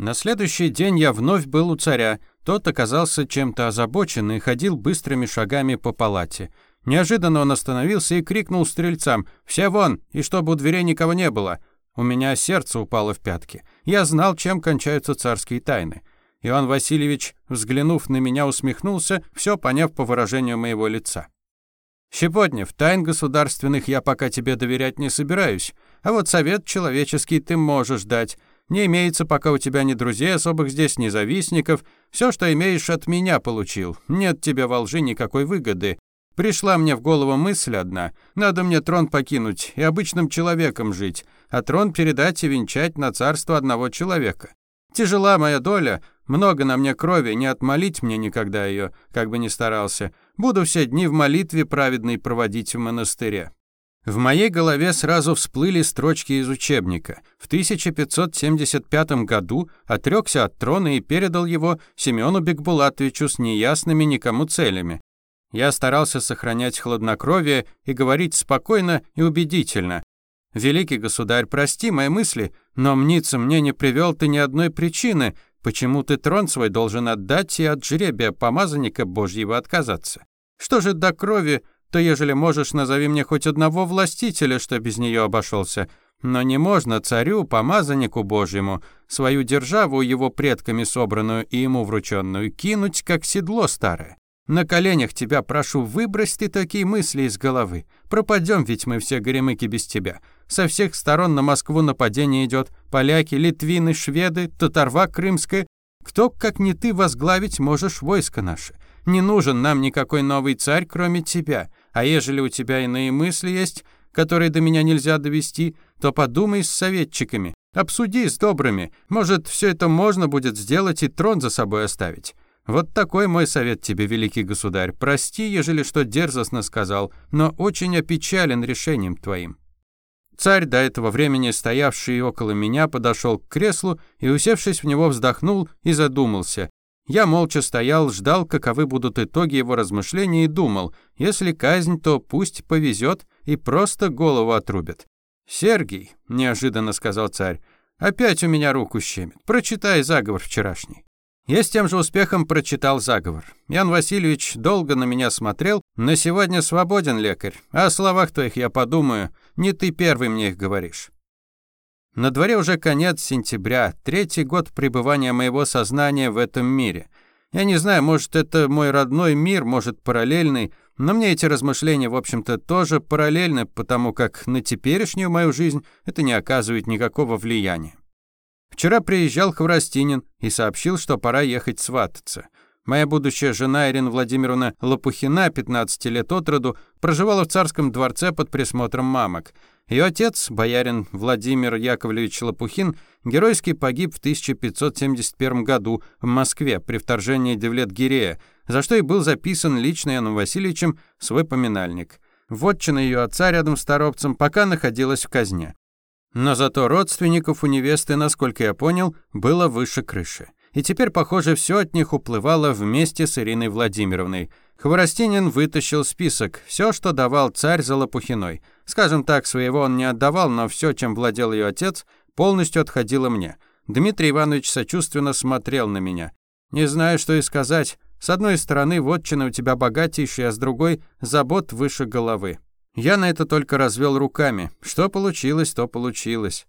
На следующий день я вновь был у царя. Тот оказался чем-то озабочен и ходил быстрыми шагами по палате. Неожиданно он остановился и крикнул стрельцам «Все вон!» и чтобы у дверей никого не было. У меня сердце упало в пятки. Я знал, чем кончаются царские тайны. Иван Васильевич, взглянув на меня, усмехнулся, все поняв по выражению моего лица. «Щепотнев, тайн государственных я пока тебе доверять не собираюсь, а вот совет человеческий ты можешь дать. Не имеется пока у тебя ни друзей особых здесь, ни завистников. Все, что имеешь, от меня получил. Нет тебе во лжи никакой выгоды. Пришла мне в голову мысль одна. Надо мне трон покинуть и обычным человеком жить, а трон передать и венчать на царство одного человека. Тяжела моя доля, много на мне крови, не отмолить мне никогда ее, как бы ни старался. Буду все дни в молитве праведной проводить в монастыре». В моей голове сразу всплыли строчки из учебника. В 1575 году отрёкся от трона и передал его Семену Бекбулатовичу с неясными никому целями. Я старался сохранять хладнокровие и говорить спокойно и убедительно. «Великий государь, прости мои мысли, но мнится мне не привёл ты ни одной причины, почему ты трон свой должен отдать и от жребия помазанника Божьего отказаться. Что же до крови то ежели можешь, назови мне хоть одного властителя, что без нее обошелся. Но не можно царю, помазаннику Божьему, свою державу, его предками собранную и ему врученную, кинуть, как седло старое. На коленях тебя прошу, выбрось ты такие мысли из головы. Пропадем ведь мы все горемыки без тебя. Со всех сторон на Москву нападение идет. Поляки, литвины, шведы, татарва крымская. Кто, как не ты, возглавить можешь войско наше? Не нужен нам никакой новый царь, кроме тебя. А ежели у тебя иные мысли есть, которые до меня нельзя довести, то подумай с советчиками, обсуди с добрыми. Может, все это можно будет сделать и трон за собой оставить. Вот такой мой совет тебе, великий государь. Прости, ежели что дерзостно сказал, но очень опечален решением твоим». Царь, до этого времени стоявший около меня, подошел к креслу и, усевшись в него, вздохнул и задумался, я молча стоял, ждал, каковы будут итоги его размышлений и думал, если казнь, то пусть повезет и просто голову отрубят. «Сергий», — неожиданно сказал царь, — «опять у меня руку щемит. Прочитай заговор вчерашний». Я с тем же успехом прочитал заговор. Ян Васильевич долго на меня смотрел. «На сегодня свободен, лекарь. О словах твоих я подумаю. Не ты первый мне их говоришь». На дворе уже конец сентября, третий год пребывания моего сознания в этом мире. Я не знаю, может, это мой родной мир, может, параллельный, но мне эти размышления, в общем-то, тоже параллельны, потому как на теперешнюю мою жизнь это не оказывает никакого влияния. Вчера приезжал Хворостинин и сообщил, что пора ехать свататься. Моя будущая жена Ирина Владимировна Лопухина, 15 лет от роду, проживала в царском дворце под присмотром мамок – ее отец, боярин Владимир Яковлевич Лопухин, геройски погиб в 1571 году в Москве при вторжении Девлет-Гирея, за что и был записан лично Яном Васильевичем свой поминальник. Вотчина ее отца рядом с Торопцем пока находилась в казне. Но зато родственников у невесты, насколько я понял, было выше крыши и теперь, похоже, все от них уплывало вместе с Ириной Владимировной. Хворостинин вытащил список, все, что давал царь за Лопухиной. Скажем так, своего он не отдавал, но все, чем владел ее отец, полностью отходило мне. Дмитрий Иванович сочувственно смотрел на меня. «Не знаю, что и сказать. С одной стороны, вотчина у тебя богатейшая, а с другой – забот выше головы». Я на это только развел руками. Что получилось, то получилось.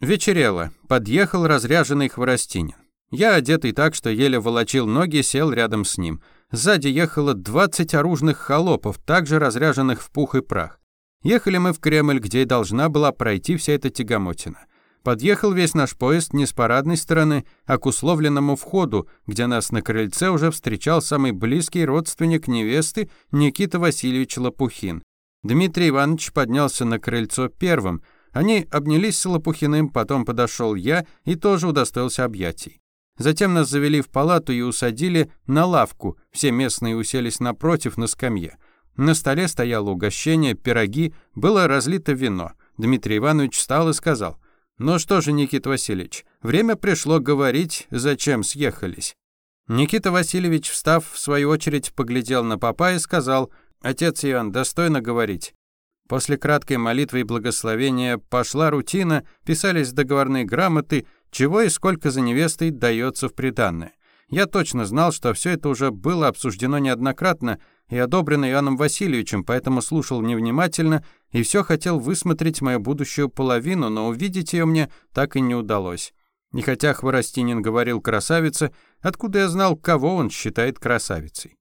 Вечерело. Подъехал разряженный хворостинин. Я, одетый так, что еле волочил ноги, сел рядом с ним. Сзади ехало 20 оружных холопов, также разряженных в пух и прах. Ехали мы в Кремль, где и должна была пройти вся эта тягомотина. Подъехал весь наш поезд не с парадной стороны, а к условленному входу, где нас на крыльце уже встречал самый близкий родственник невесты Никита Васильевич Лопухин. Дмитрий Иванович поднялся на крыльцо первым. Они обнялись с Лопухиным, потом подошел я и тоже удостоился объятий. Затем нас завели в палату и усадили на лавку. Все местные уселись напротив на скамье. На столе стояло угощение, пироги, было разлито вино. Дмитрий Иванович встал и сказал, «Ну что же, Никита Васильевич, время пришло говорить, зачем съехались». Никита Васильевич, встав, в свою очередь поглядел на папа и сказал, «Отец Иоанн, достойно говорить». После краткой молитвы и благословения пошла рутина, писались договорные грамоты, чего и сколько за невестой дается в приданное. Я точно знал, что все это уже было обсуждено неоднократно и одобрено Иоанном Васильевичем, поэтому слушал невнимательно и все хотел высмотреть мою будущую половину, но увидеть ее мне так и не удалось. Не хотя Хворостинин говорил «красавица», откуда я знал, кого он считает красавицей?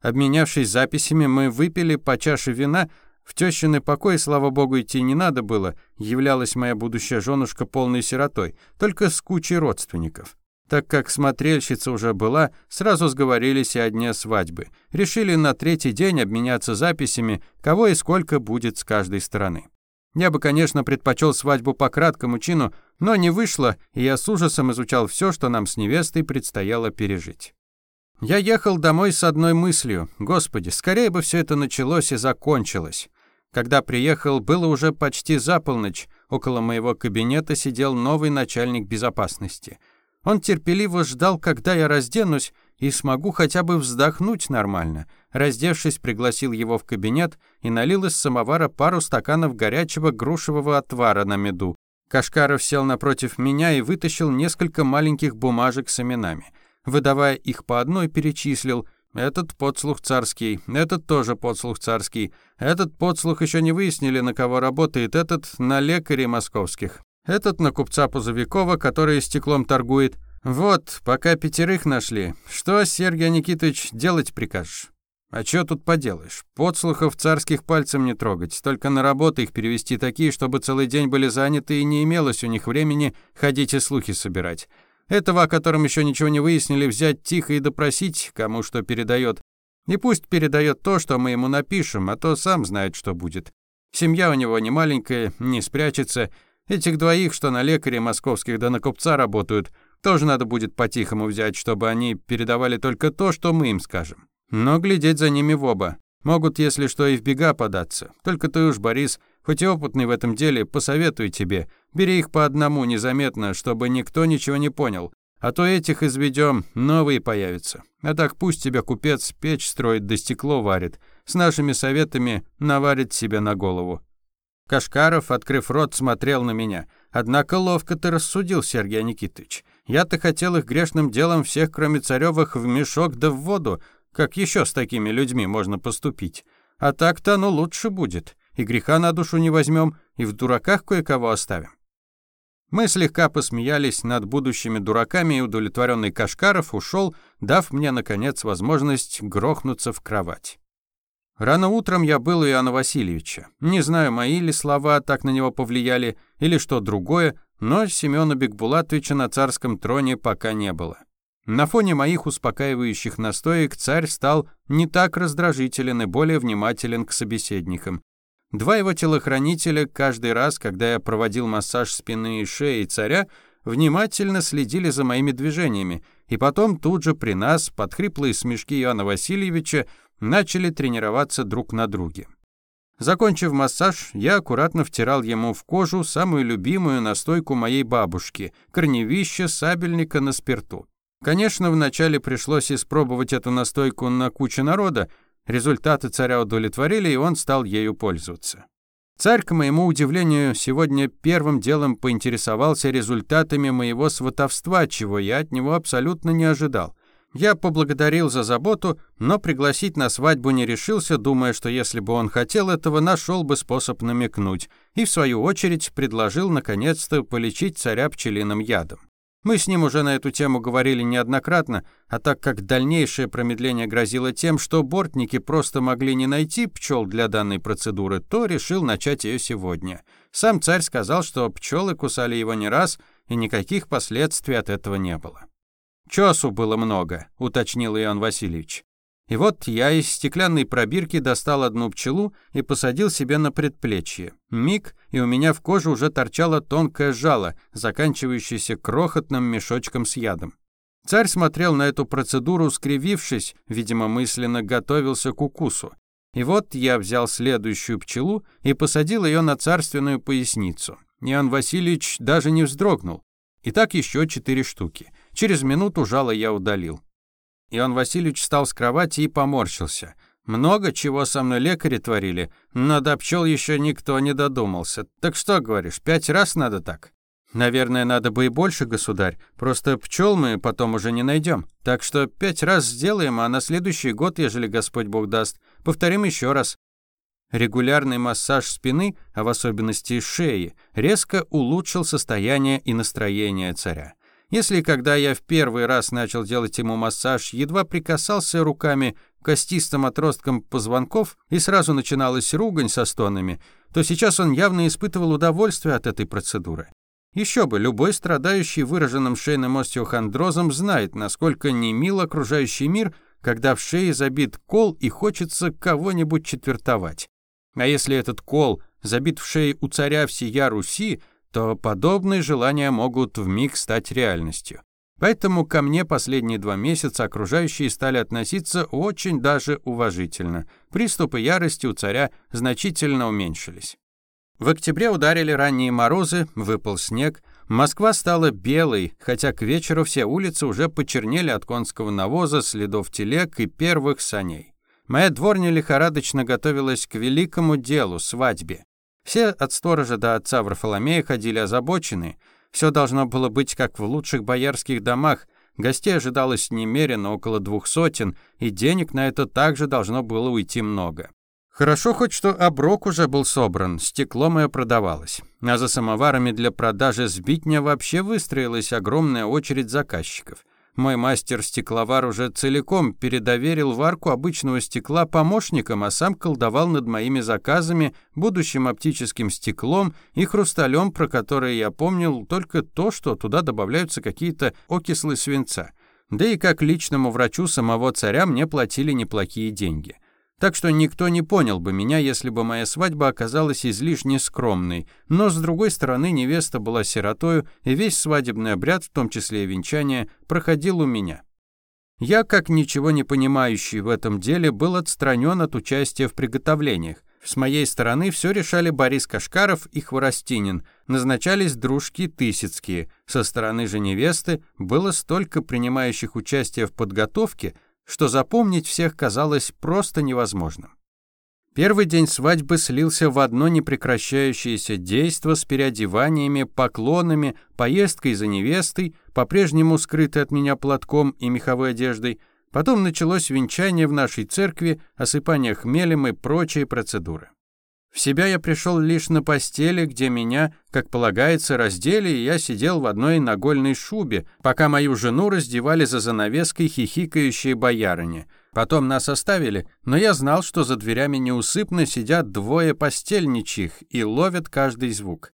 Обменявшись записями, мы выпили по чаше вина, в тещины покой, слава богу, идти не надо было, являлась моя будущая женушка полной сиротой, только с кучей родственников. Так как смотрельщица уже была, сразу сговорились и о дне свадьбы. Решили на третий день обменяться записями, кого и сколько будет с каждой стороны. Я бы, конечно, предпочел свадьбу по краткому чину, но не вышло, и я с ужасом изучал все, что нам с невестой предстояло пережить. Я ехал домой с одной мыслью. Господи, скорее бы все это началось и закончилось. Когда приехал, было уже почти за полночь. Около моего кабинета сидел новый начальник безопасности. Он терпеливо ждал, когда я разденусь и смогу хотя бы вздохнуть нормально. Раздевшись, пригласил его в кабинет и налил из самовара пару стаканов горячего грушевого отвара на меду. Кашкаров сел напротив меня и вытащил несколько маленьких бумажек с именами. Выдавая их по одной, перечислил – этот подслух царский, этот тоже подслух царский, этот подслух еще не выяснили, на кого работает, этот на лекарей московских, этот на купца Пузовикова, который стеклом торгует. Вот, пока пятерых нашли. Что, Сергей Никитович, делать прикажешь? А чё тут поделаешь? Подслухов царских пальцем не трогать, только на работы их перевести такие, чтобы целый день были заняты и не имелось у них времени ходить и слухи собирать. Этого, о котором еще ничего не выяснили, взять тихо и допросить, кому что передает. И пусть передает то, что мы ему напишем, а то сам знает, что будет. Семья у него не маленькая, не спрячется. Этих двоих, что на лекаре московских да на купца работают, тоже надо будет по-тихому взять, чтобы они передавали только то, что мы им скажем. Но глядеть за ними в оба. Могут, если что, и в бега податься. Только ты уж, Борис, хоть и опытный в этом деле, посоветую тебе, Бери их по одному, незаметно, чтобы никто ничего не понял. А то этих изведем, новые появятся. А так пусть тебя купец печь строит да стекло варит. С нашими советами наварит себе на голову». Кашкаров, открыв рот, смотрел на меня. Однако ловко ты рассудил, Сергей Никитович. Я-то хотел их грешным делом всех, кроме царевых, в мешок да в воду. Как еще с такими людьми можно поступить? А так-то оно лучше будет. И греха на душу не возьмем, и в дураках кое-кого оставим. Мы слегка посмеялись над будущими дураками, и удовлетворенный Кашкаров ушел, дав мне, наконец, возможность грохнуться в кровать. Рано утром я был у Иоанна Васильевича. Не знаю, мои ли слова так на него повлияли, или что другое, но Семёна Бекбулатовича на царском троне пока не было. На фоне моих успокаивающих настоек царь стал не так раздражителен и более внимателен к собеседникам. Два его телохранителя каждый раз, когда я проводил массаж спины и шеи царя, внимательно следили за моими движениями, и потом тут же при нас, под хриплые смешки Иоанна Васильевича, начали тренироваться друг на друге. Закончив массаж, я аккуратно втирал ему в кожу самую любимую настойку моей бабушки – корневище сабельника на спирту. Конечно, вначале пришлось испробовать эту настойку на куче народа, Результаты царя удовлетворили, и он стал ею пользоваться. Царь, к моему удивлению, сегодня первым делом поинтересовался результатами моего сватовства, чего я от него абсолютно не ожидал. Я поблагодарил за заботу, но пригласить на свадьбу не решился, думая, что если бы он хотел этого, нашел бы способ намекнуть, и в свою очередь предложил наконец-то полечить царя пчелиным ядом. Мы с ним уже на эту тему говорили неоднократно, а так как дальнейшее промедление грозило тем, что бортники просто могли не найти пчел для данной процедуры, то решил начать ее сегодня. Сам царь сказал, что пчелы кусали его не раз, и никаких последствий от этого не было. «Часу было много», — уточнил Иоанн Васильевич. И вот я из стеклянной пробирки достал одну пчелу и посадил себе на предплечье. Миг, и у меня в коже уже торчало тонкое жало, заканчивающееся крохотным мешочком с ядом. Царь смотрел на эту процедуру, скривившись, видимо, мысленно готовился к укусу. И вот я взял следующую пчелу и посадил ее на царственную поясницу. Иоанн Васильевич даже не вздрогнул. И так еще четыре штуки. Через минуту жало я удалил. И он Васильевич встал с кровати и поморщился. «Много чего со мной лекари творили, но до пчел еще никто не додумался. Так что говоришь, пять раз надо так?» «Наверное, надо бы и больше, государь. Просто пчел мы потом уже не найдем. Так что пять раз сделаем, а на следующий год, ежели Господь Бог даст, повторим еще раз. Регулярный массаж спины, а в особенности шеи, резко улучшил состояние и настроение царя. Если когда я в первый раз начал делать ему массаж, едва прикасался руками к костистым отросткам позвонков и сразу начиналась ругань со стонами, то сейчас он явно испытывал удовольствие от этой процедуры. Еще бы, любой страдающий выраженным шейным остеохондрозом знает, насколько немил окружающий мир, когда в шее забит кол и хочется кого-нибудь четвертовать. А если этот кол забит в шее у царя всея Руси, то подобные желания могут вмиг стать реальностью. Поэтому ко мне последние два месяца окружающие стали относиться очень даже уважительно. Приступы ярости у царя значительно уменьшились. В октябре ударили ранние морозы, выпал снег, Москва стала белой, хотя к вечеру все улицы уже почернели от конского навоза, следов телег и первых саней. Моя дворня лихорадочно готовилась к великому делу – свадьбе. Все от сторожа до отца Варфоломея ходили озабочены. Все должно было быть как в лучших боярских домах. Гостей ожидалось немерено, около двух сотен, и денег на это также должно было уйти много. Хорошо хоть, что оброк уже был собран, Стекло мое продавалось. А за самоварами для продажи сбитня вообще выстроилась огромная очередь заказчиков – мой мастер-стекловар уже целиком передоверил варку обычного стекла помощникам, а сам колдовал над моими заказами, будущим оптическим стеклом и хрусталем, про которые я помнил только то, что туда добавляются какие-то окислы свинца. Да и как личному врачу самого царя мне платили неплохие деньги. Так что никто не понял бы меня, если бы моя свадьба оказалась излишне скромной. Но, с другой стороны, невеста была сиротою, и весь свадебный обряд, в том числе и венчание, проходил у меня. Я, как ничего не понимающий в этом деле, был отстранен от участия в приготовлениях. С моей стороны все решали Борис Кашкаров и Хворостинин, назначались дружки Тысяцкие. Со стороны же невесты было столько принимающих участие в подготовке – что запомнить всех казалось просто невозможным. Первый день свадьбы слился в одно непрекращающееся действо с переодеваниями, поклонами, поездкой за невестой, по-прежнему скрытой от меня платком и меховой одеждой. Потом началось венчание в нашей церкви, осыпание хмелем и прочие процедуры. В себя я пришел лишь на постели, где меня, как полагается, раздели, и я сидел в одной нагольной шубе, пока мою жену раздевали за занавеской хихикающие боярыни. Потом нас оставили, но я знал, что за дверями неусыпно сидят двое постельничих и ловят каждый звук.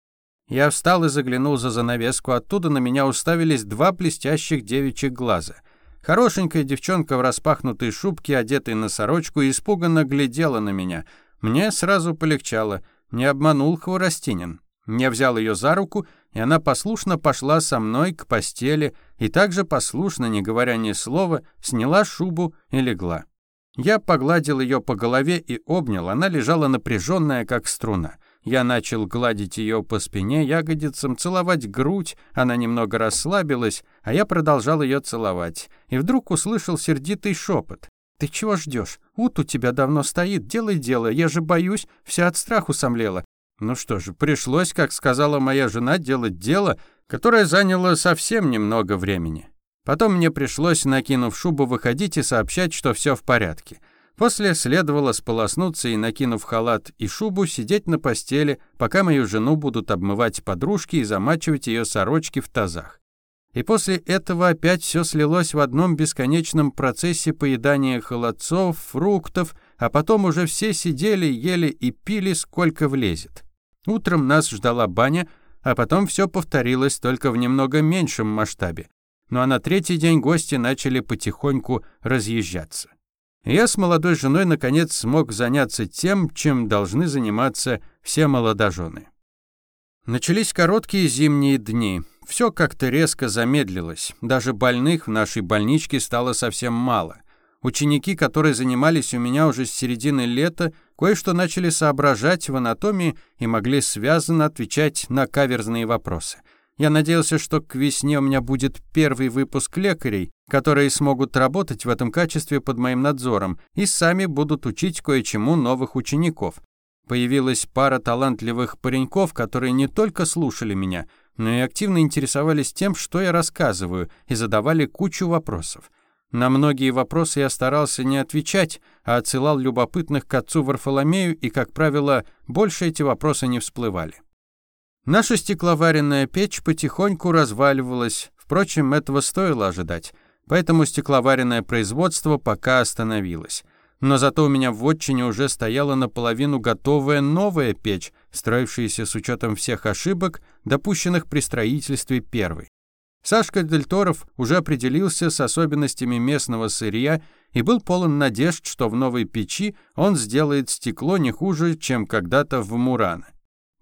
Я встал и заглянул за занавеску, оттуда на меня уставились два блестящих девичьих глаза. Хорошенькая девчонка в распахнутой шубке, одетой на сорочку, испуганно глядела на меня — мне сразу полегчало. Не обманул Хворостинин. Я взял ее за руку, и она послушно пошла со мной к постели и также послушно, не говоря ни слова, сняла шубу и легла. Я погладил ее по голове и обнял, она лежала напряженная, как струна. Я начал гладить ее по спине, ягодицам, целовать грудь, она немного расслабилась, а я продолжал ее целовать. И вдруг услышал сердитый шепот. «Ты чего ждешь? Вот у тебя давно стоит, делай дело, я же боюсь, вся от страху сомлела». Ну что же, пришлось, как сказала моя жена, делать дело, которое заняло совсем немного времени. Потом мне пришлось, накинув шубу, выходить и сообщать, что все в порядке. После следовало сполоснуться и, накинув халат и шубу, сидеть на постели, пока мою жену будут обмывать подружки и замачивать ее сорочки в тазах. И после этого опять все слилось в одном бесконечном процессе поедания холодцов, фруктов, а потом уже все сидели, ели и пили, сколько влезет. Утром нас ждала баня, а потом все повторилось, только в немного меньшем масштабе. Ну а на третий день гости начали потихоньку разъезжаться. Я с молодой женой наконец смог заняться тем, чем должны заниматься все молодожены. Начались короткие зимние дни — все как-то резко замедлилось. Даже больных в нашей больничке стало совсем мало. Ученики, которые занимались у меня уже с середины лета, кое-что начали соображать в анатомии и могли связанно отвечать на каверзные вопросы. Я надеялся, что к весне у меня будет первый выпуск лекарей, которые смогут работать в этом качестве под моим надзором и сами будут учить кое-чему новых учеников. Появилась пара талантливых пареньков, которые не только слушали меня – но и активно интересовались тем, что я рассказываю, и задавали кучу вопросов. На многие вопросы я старался не отвечать, а отсылал любопытных к отцу Варфоломею, и, как правило, больше эти вопросы не всплывали. Наша стекловаренная печь потихоньку разваливалась, впрочем, этого стоило ожидать, поэтому стекловаренное производство пока остановилось. Но зато у меня в отчине уже стояла наполовину готовая новая печь, строившаяся с учетом всех ошибок – допущенных при строительстве первой. Сашка Дельторов уже определился с особенностями местного сырья и был полон надежд, что в новой печи он сделает стекло не хуже, чем когда-то в Муране.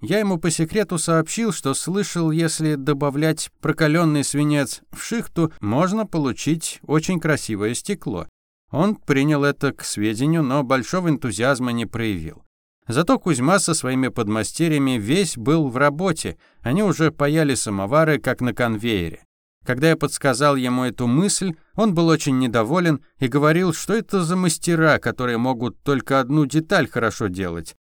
Я ему по секрету сообщил, что слышал, если добавлять прокаленный свинец в шихту, можно получить очень красивое стекло. Он принял это к сведению, но большого энтузиазма не проявил. Зато Кузьма со своими подмастерьями весь был в работе, они уже паяли самовары, как на конвейере. Когда я подсказал ему эту мысль, он был очень недоволен и говорил, что это за мастера, которые могут только одну деталь хорошо делать.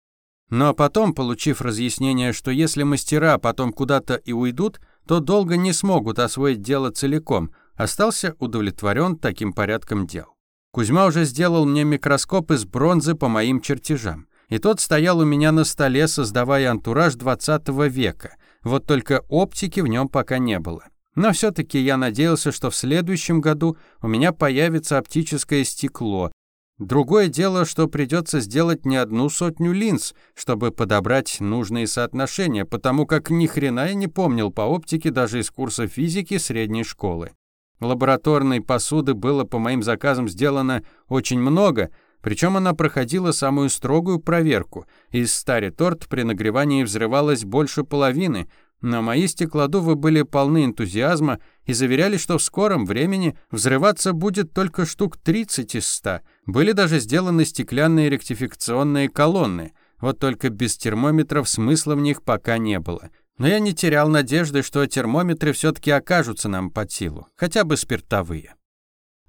Но потом, получив разъяснение, что если мастера потом куда-то и уйдут, то долго не смогут освоить дело целиком, остался удовлетворен таким порядком дел. Кузьма уже сделал мне микроскоп из бронзы по моим чертежам. И тот стоял у меня на столе, создавая антураж 20 века. Вот только оптики в нем пока не было. Но все-таки я надеялся, что в следующем году у меня появится оптическое стекло. Другое дело, что придется сделать не одну сотню линз, чтобы подобрать нужные соотношения, потому как ни хрена я не помнил по оптике даже из курса физики средней школы. Лабораторной посуды было по моим заказам сделано очень много — причем она проходила самую строгую проверку. Из стари торт при нагревании взрывалось больше половины, но мои стеклодувы были полны энтузиазма и заверяли, что в скором времени взрываться будет только штук 30 из 100. Были даже сделаны стеклянные ректификационные колонны, вот только без термометров смысла в них пока не было. Но я не терял надежды, что термометры все-таки окажутся нам под силу, хотя бы спиртовые.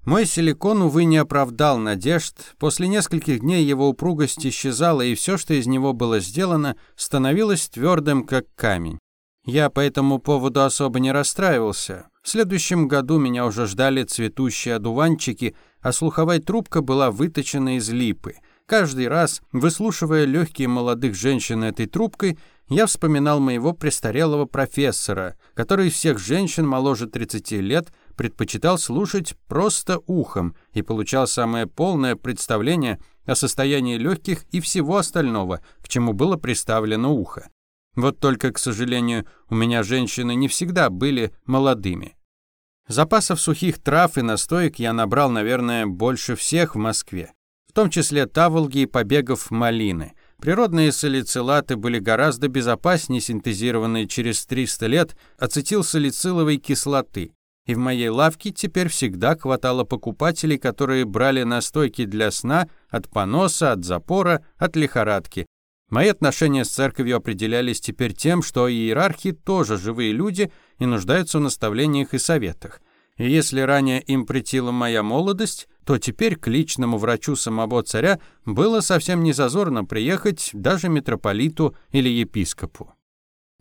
Мой силикон, увы, не оправдал надежд. После нескольких дней его упругость исчезала, и все, что из него было сделано, становилось твердым, как камень. Я по этому поводу особо не расстраивался. В следующем году меня уже ждали цветущие одуванчики, а слуховая трубка была выточена из липы. Каждый раз, выслушивая легкие молодых женщин этой трубкой, я вспоминал моего престарелого профессора, который всех женщин моложе 30 лет – предпочитал слушать просто ухом и получал самое полное представление о состоянии легких и всего остального, к чему было приставлено ухо. Вот только, к сожалению, у меня женщины не всегда были молодыми. Запасов сухих трав и настоек я набрал, наверное, больше всех в Москве, в том числе таволги и побегов малины. Природные салицилаты были гораздо безопаснее синтезированные через 300 лет ацетилсалициловой кислоты и в моей лавке теперь всегда хватало покупателей, которые брали настойки для сна от поноса, от запора, от лихорадки. Мои отношения с церковью определялись теперь тем, что иерархи тоже живые люди и нуждаются в наставлениях и советах. И если ранее им претила моя молодость, то теперь к личному врачу самого царя было совсем не зазорно приехать даже митрополиту или епископу.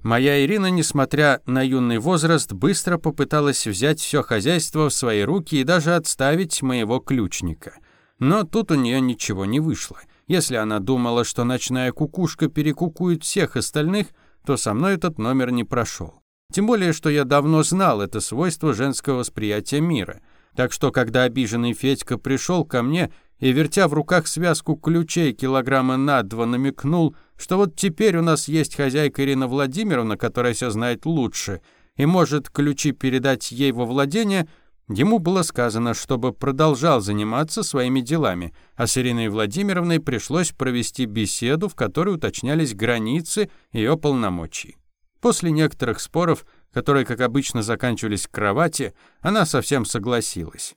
Моя Ирина, несмотря на юный возраст, быстро попыталась взять все хозяйство в свои руки и даже отставить моего ключника. Но тут у нее ничего не вышло. Если она думала, что ночная кукушка перекукует всех остальных, то со мной этот номер не прошел. Тем более, что я давно знал это свойство женского восприятия мира. Так что, когда обиженный Федька пришел ко мне и, вертя в руках связку ключей килограмма на два, намекнул – что вот теперь у нас есть хозяйка Ирина Владимировна, которая все знает лучше и может ключи передать ей во владение, ему было сказано, чтобы продолжал заниматься своими делами, а с Ириной Владимировной пришлось провести беседу, в которой уточнялись границы ее полномочий. После некоторых споров, которые, как обычно, заканчивались в кровати, она совсем согласилась.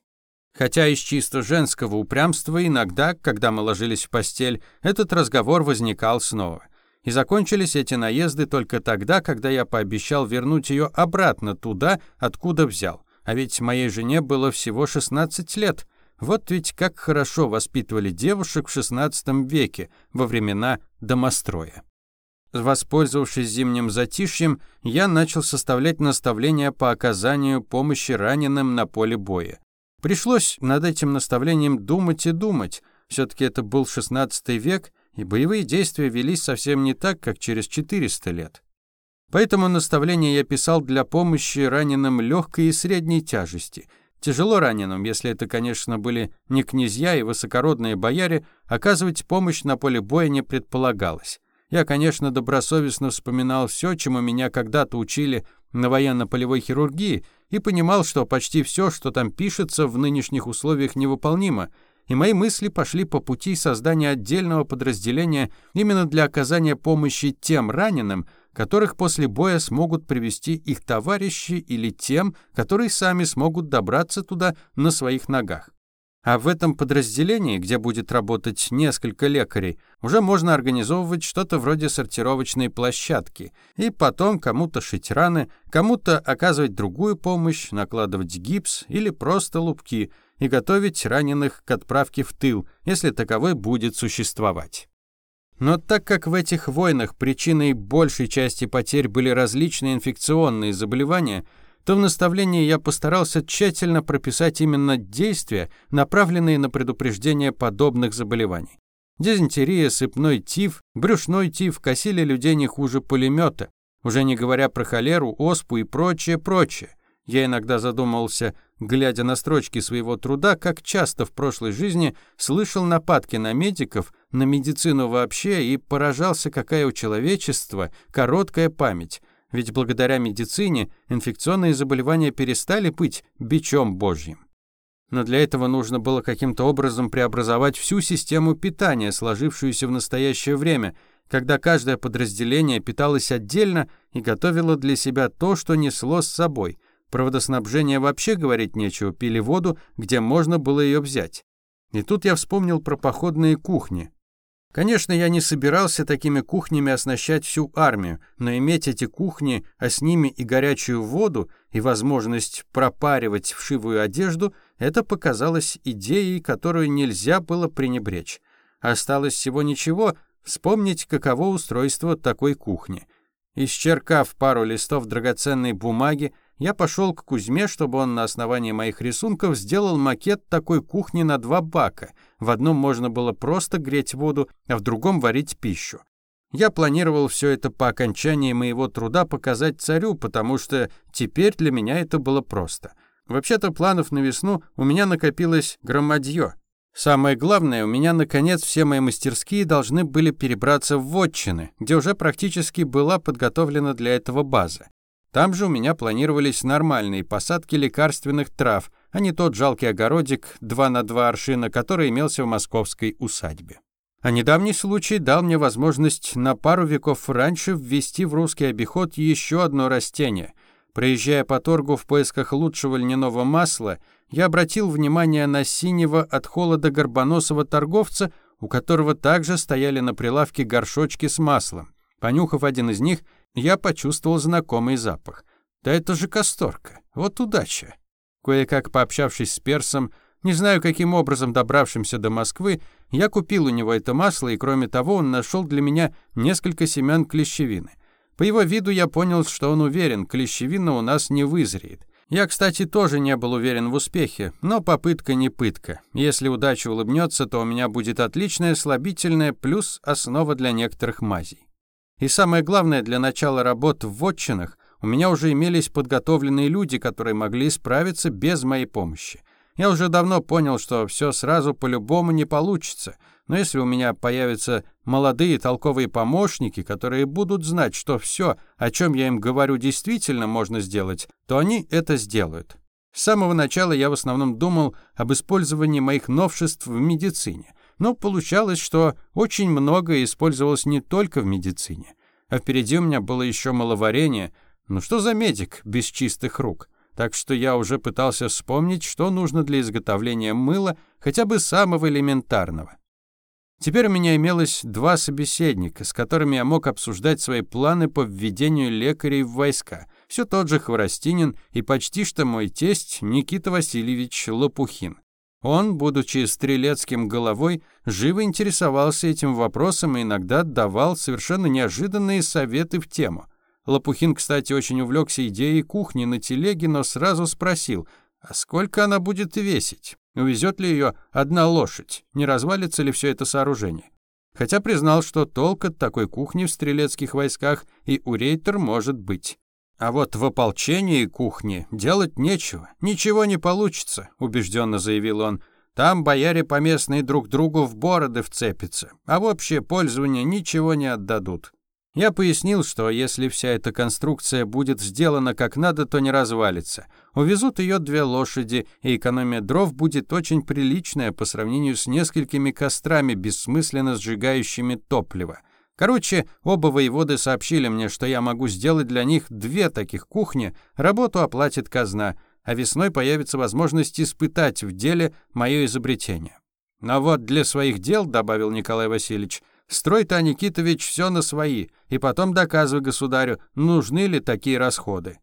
Хотя из чисто женского упрямства иногда, когда мы ложились в постель, этот разговор возникал снова. И закончились эти наезды только тогда, когда я пообещал вернуть ее обратно туда, откуда взял. А ведь моей жене было всего 16 лет. Вот ведь как хорошо воспитывали девушек в XVI веке, во времена домостроя. Воспользовавшись зимним затишьем, я начал составлять наставления по оказанию помощи раненым на поле боя. Пришлось над этим наставлением думать и думать. Все-таки это был XVI век, и боевые действия велись совсем не так, как через 400 лет. Поэтому наставление я писал для помощи раненым легкой и средней тяжести. Тяжело раненым, если это, конечно, были не князья и высокородные бояре, оказывать помощь на поле боя не предполагалось. Я, конечно, добросовестно вспоминал все, чему меня когда-то учили на военно-полевой хирургии и понимал, что почти все, что там пишется, в нынешних условиях невыполнимо, и мои мысли пошли по пути создания отдельного подразделения именно для оказания помощи тем раненым, которых после боя смогут привести их товарищи или тем, которые сами смогут добраться туда на своих ногах. А в этом подразделении, где будет работать несколько лекарей, уже можно организовывать что-то вроде сортировочной площадки и потом кому-то шить раны, кому-то оказывать другую помощь, накладывать гипс или просто лупки и готовить раненых к отправке в тыл, если таковой будет существовать. Но так как в этих войнах причиной большей части потерь были различные инфекционные заболевания – то в наставлении я постарался тщательно прописать именно действия, направленные на предупреждение подобных заболеваний. Дизентерия, сыпной тиф, брюшной тиф косили людей не хуже пулемета, уже не говоря про холеру, оспу и прочее, прочее. Я иногда задумывался, глядя на строчки своего труда, как часто в прошлой жизни слышал нападки на медиков, на медицину вообще и поражался, какая у человечества короткая память – ведь благодаря медицине инфекционные заболевания перестали быть бичом Божьим. Но для этого нужно было каким-то образом преобразовать всю систему питания, сложившуюся в настоящее время, когда каждое подразделение питалось отдельно и готовило для себя то, что несло с собой. Про водоснабжение вообще говорить нечего, пили воду, где можно было ее взять. И тут я вспомнил про походные кухни. Конечно, я не собирался такими кухнями оснащать всю армию, но иметь эти кухни, а с ними и горячую воду, и возможность пропаривать вшивую одежду, это показалось идеей, которую нельзя было пренебречь. Осталось всего ничего вспомнить, каково устройство такой кухни. Исчеркав пару листов драгоценной бумаги, я пошел к Кузьме, чтобы он на основании моих рисунков сделал макет такой кухни на два бака. В одном можно было просто греть воду, а в другом варить пищу. Я планировал все это по окончании моего труда показать царю, потому что теперь для меня это было просто. Вообще-то планов на весну у меня накопилось громадье. Самое главное, у меня, наконец, все мои мастерские должны были перебраться в вотчины, где уже практически была подготовлена для этого база. Там же у меня планировались нормальные посадки лекарственных трав, а не тот жалкий огородик 2 на 2 аршина, который имелся в московской усадьбе. А недавний случай дал мне возможность на пару веков раньше ввести в русский обиход еще одно растение. Проезжая по торгу в поисках лучшего льняного масла, я обратил внимание на синего от холода горбоносого торговца, у которого также стояли на прилавке горшочки с маслом. Понюхав один из них, я почувствовал знакомый запах. Да это же касторка. Вот удача. Кое-как пообщавшись с персом, не знаю, каким образом добравшимся до Москвы, я купил у него это масло, и кроме того он нашел для меня несколько семян клещевины. По его виду я понял, что он уверен, клещевина у нас не вызреет. Я, кстати, тоже не был уверен в успехе, но попытка не пытка. Если удача улыбнется, то у меня будет отличная слабительная плюс основа для некоторых мазей. И самое главное, для начала работ в отчинах у меня уже имелись подготовленные люди, которые могли справиться без моей помощи. Я уже давно понял, что все сразу по-любому не получится, но если у меня появятся молодые толковые помощники, которые будут знать, что все, о чем я им говорю, действительно можно сделать, то они это сделают. С самого начала я в основном думал об использовании моих новшеств в медицине – но получалось, что очень многое использовалось не только в медицине. А впереди у меня было еще маловарение. Ну что за медик без чистых рук? Так что я уже пытался вспомнить, что нужно для изготовления мыла, хотя бы самого элементарного. Теперь у меня имелось два собеседника, с которыми я мог обсуждать свои планы по введению лекарей в войска. Все тот же Хворостинин и почти что мой тесть Никита Васильевич Лопухин. Он, будучи стрелецким головой, живо интересовался этим вопросом и иногда давал совершенно неожиданные советы в тему. Лопухин, кстати, очень увлекся идеей кухни на телеге, но сразу спросил, а сколько она будет весить? Увезет ли ее одна лошадь? Не развалится ли все это сооружение? Хотя признал, что толк от такой кухни в стрелецких войсках и у рейтер может быть. А вот в ополчении кухни делать нечего, ничего не получится, убежденно заявил он. Там бояре поместные друг другу в бороды вцепятся, а в общее пользование ничего не отдадут. Я пояснил, что если вся эта конструкция будет сделана как надо, то не развалится. Увезут ее две лошади, и экономия дров будет очень приличная по сравнению с несколькими кострами, бессмысленно сжигающими топливо. Короче, оба воеводы сообщили мне, что я могу сделать для них две таких кухни, работу оплатит казна, а весной появится возможность испытать в деле мое изобретение. Но вот для своих дел, добавил Николай Васильевич, строй а Никитович все на свои, и потом доказывай государю, нужны ли такие расходы.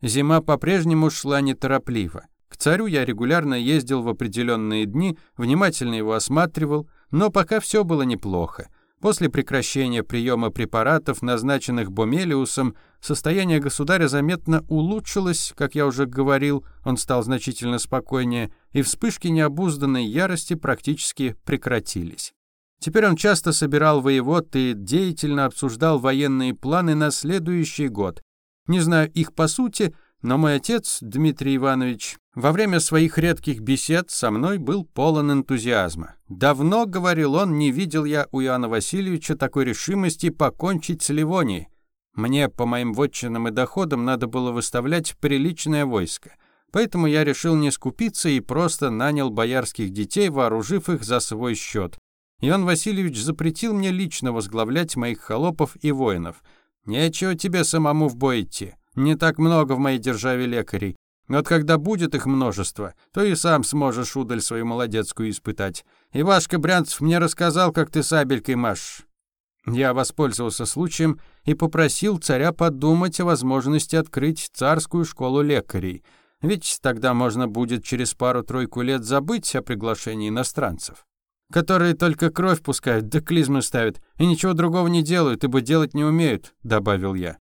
Зима по-прежнему шла неторопливо. К царю я регулярно ездил в определенные дни, внимательно его осматривал, но пока все было неплохо. После прекращения приема препаратов, назначенных Бомелиусом, состояние государя заметно улучшилось, как я уже говорил, он стал значительно спокойнее, и вспышки необузданной ярости практически прекратились. Теперь он часто собирал воевод и деятельно обсуждал военные планы на следующий год. Не знаю их по сути, но мой отец, Дмитрий Иванович, во время своих редких бесед со мной был полон энтузиазма. Давно, говорил он, не видел я у Иоанна Васильевича такой решимости покончить с Ливонией. Мне по моим вотчинам и доходам надо было выставлять приличное войско. Поэтому я решил не скупиться и просто нанял боярских детей, вооружив их за свой счет. Иоанн Васильевич запретил мне лично возглавлять моих холопов и воинов. Нечего тебе самому в бой идти. Не так много в моей державе лекарей. Вот когда будет их множество, то и сам сможешь удаль свою молодецкую испытать. Ивашка Брянцев мне рассказал, как ты сабелькой машешь». Я воспользовался случаем и попросил царя подумать о возможности открыть царскую школу лекарей, ведь тогда можно будет через пару-тройку лет забыть о приглашении иностранцев, которые только кровь пускают да клизмы ставят и ничего другого не делают, ибо делать не умеют, — добавил я.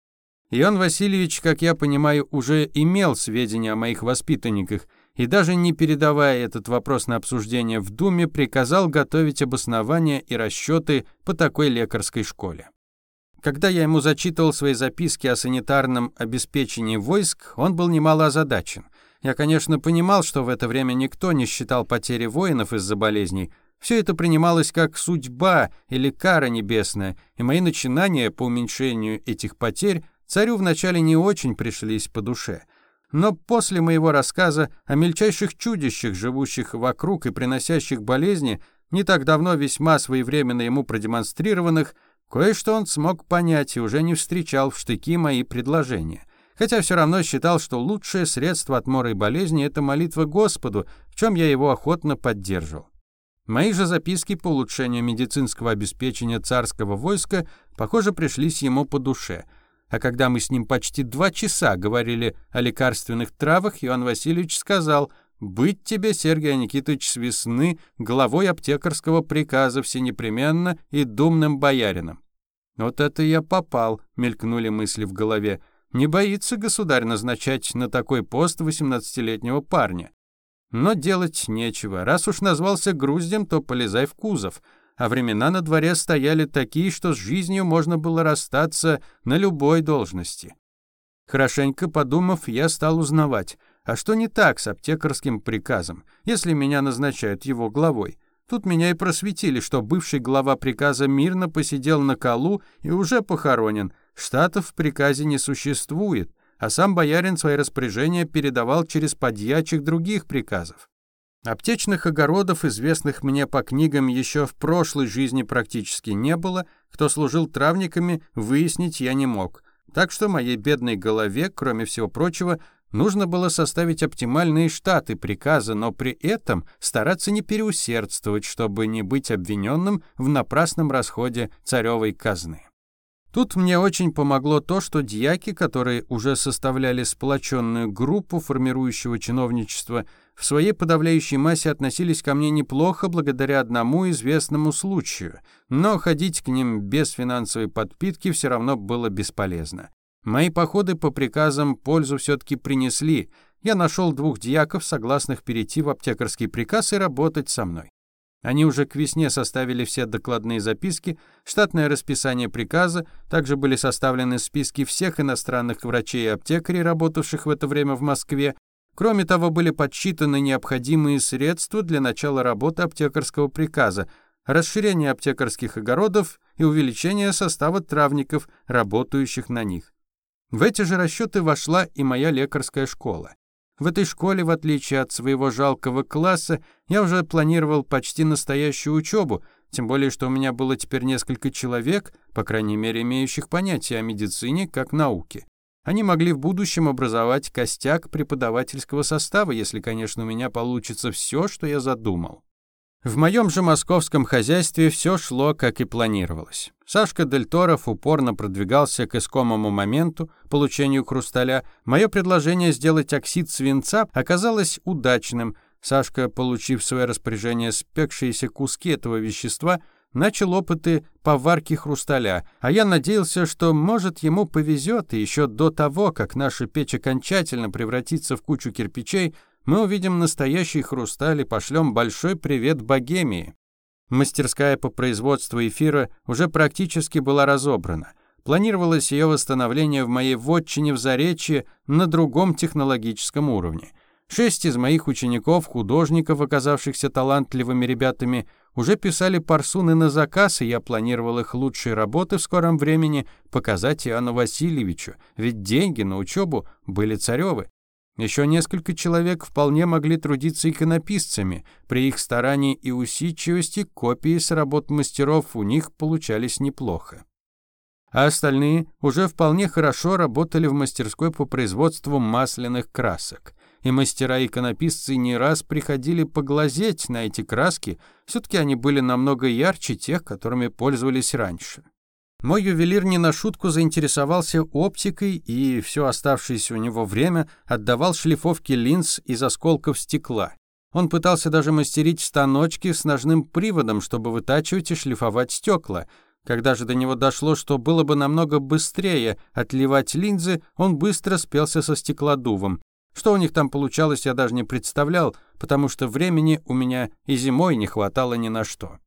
Ион Васильевич, как я понимаю, уже имел сведения о моих воспитанниках и даже не передавая этот вопрос на обсуждение в Думе, приказал готовить обоснования и расчёты по такой лекарской школе. Когда я ему зачитывал свои записки о санитарном обеспечении войск, он был немало озадачен. Я, конечно, понимал, что в это время никто не считал потери воинов из-за болезней, Всё это принималось как судьба или кара небесная, и мои начинания по уменьшению этих потерь Царю вначале не очень пришлись по душе, но после моего рассказа о мельчайших чудищах, живущих вокруг и приносящих болезни, не так давно весьма своевременно ему продемонстрированных, кое-что он смог понять и уже не встречал в штыки мои предложения. Хотя все равно считал, что лучшее средство от мора и болезни – это молитва Господу, в чем я его охотно поддерживал. Мои же записки по улучшению медицинского обеспечения царского войска, похоже, пришлись ему по душе – а когда мы с ним почти два часа говорили о лекарственных травах, Иван Васильевич сказал, «Быть тебе, Сергей Никитович, с весны главой аптекарского приказа всенепременно и думным боярином». «Вот это я попал», — мелькнули мысли в голове. «Не боится государь назначать на такой пост 18-летнего парня. Но делать нечего. Раз уж назвался груздем, то полезай в кузов а времена на дворе стояли такие, что с жизнью можно было расстаться на любой должности. Хорошенько подумав, я стал узнавать, а что не так с аптекарским приказом, если меня назначают его главой? Тут меня и просветили, что бывший глава приказа мирно посидел на колу и уже похоронен. Штатов в приказе не существует, а сам боярин свои распоряжения передавал через подьячих других приказов. Аптечных огородов, известных мне по книгам еще в прошлой жизни практически не было, кто служил травниками, выяснить я не мог. Так что моей бедной голове, кроме всего прочего, нужно было составить оптимальные штаты приказа, но при этом стараться не переусердствовать, чтобы не быть обвиненным в напрасном расходе царевой казны. Тут мне очень помогло то, что дьяки, которые уже составляли сплоченную группу формирующего чиновничества, в своей подавляющей массе относились ко мне неплохо благодаря одному известному случаю, но ходить к ним без финансовой подпитки все равно было бесполезно. Мои походы по приказам пользу все-таки принесли. Я нашел двух диаков, согласных перейти в аптекарский приказ и работать со мной. Они уже к весне составили все докладные записки, штатное расписание приказа, также были составлены списки всех иностранных врачей и аптекарей, работавших в это время в Москве, Кроме того, были подсчитаны необходимые средства для начала работы аптекарского приказа, расширение аптекарских огородов и увеличение состава травников, работающих на них. В эти же расчеты вошла и моя лекарская школа. В этой школе, в отличие от своего жалкого класса, я уже планировал почти настоящую учебу, тем более что у меня было теперь несколько человек, по крайней мере имеющих понятие о медицине как науке. Они могли в будущем образовать костяк преподавательского состава, если, конечно, у меня получится все, что я задумал. В моем же московском хозяйстве все шло, как и планировалось. Сашка Дельторов упорно продвигался к искомому моменту, получению хрусталя. Мое предложение сделать оксид свинца оказалось удачным. Сашка, получив в свое распоряжение спекшиеся куски этого вещества, начал опыты по варке хрусталя, а я надеялся, что, может, ему повезет, и еще до того, как наша печь окончательно превратится в кучу кирпичей, мы увидим настоящий хрусталь и пошлем большой привет богемии. Мастерская по производству эфира уже практически была разобрана. Планировалось ее восстановление в моей вотчине в Заречье на другом технологическом уровне – Шесть из моих учеников-художников, оказавшихся талантливыми ребятами, уже писали парсуны на заказ, и я планировал их лучшие работы в скором времени показать Иоанну Васильевичу, ведь деньги на учебу были царевы. Еще несколько человек вполне могли трудиться иконописцами. При их старании и усидчивости копии с работ мастеров у них получались неплохо. А остальные уже вполне хорошо работали в мастерской по производству масляных красок и мастера иконописцы не раз приходили поглазеть на эти краски, все-таки они были намного ярче тех, которыми пользовались раньше. Мой ювелир не на шутку заинтересовался оптикой и все оставшееся у него время отдавал шлифовке линз из осколков стекла. Он пытался даже мастерить станочки с ножным приводом, чтобы вытачивать и шлифовать стекла. Когда же до него дошло, что было бы намного быстрее отливать линзы, он быстро спелся со стеклодувом. Что у них там получалось, я даже не представлял, потому что времени у меня и зимой не хватало ни на что.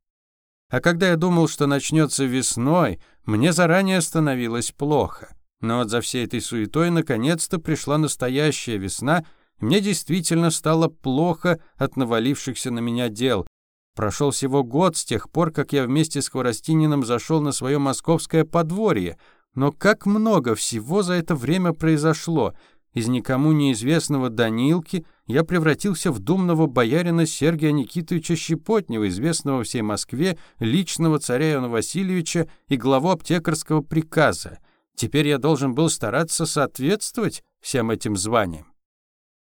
А когда я думал, что начнется весной, мне заранее становилось плохо. Но вот за всей этой суетой наконец-то пришла настоящая весна, и мне действительно стало плохо от навалившихся на меня дел. Прошел всего год с тех пор, как я вместе с Хворостининым зашел на свое московское подворье, но как много всего за это время произошло — из никому неизвестного Данилки я превратился в думного боярина Сергея Никитовича Щепотнева, известного всей Москве, личного царя Иоанна Васильевича и главу аптекарского приказа. Теперь я должен был стараться соответствовать всем этим званиям.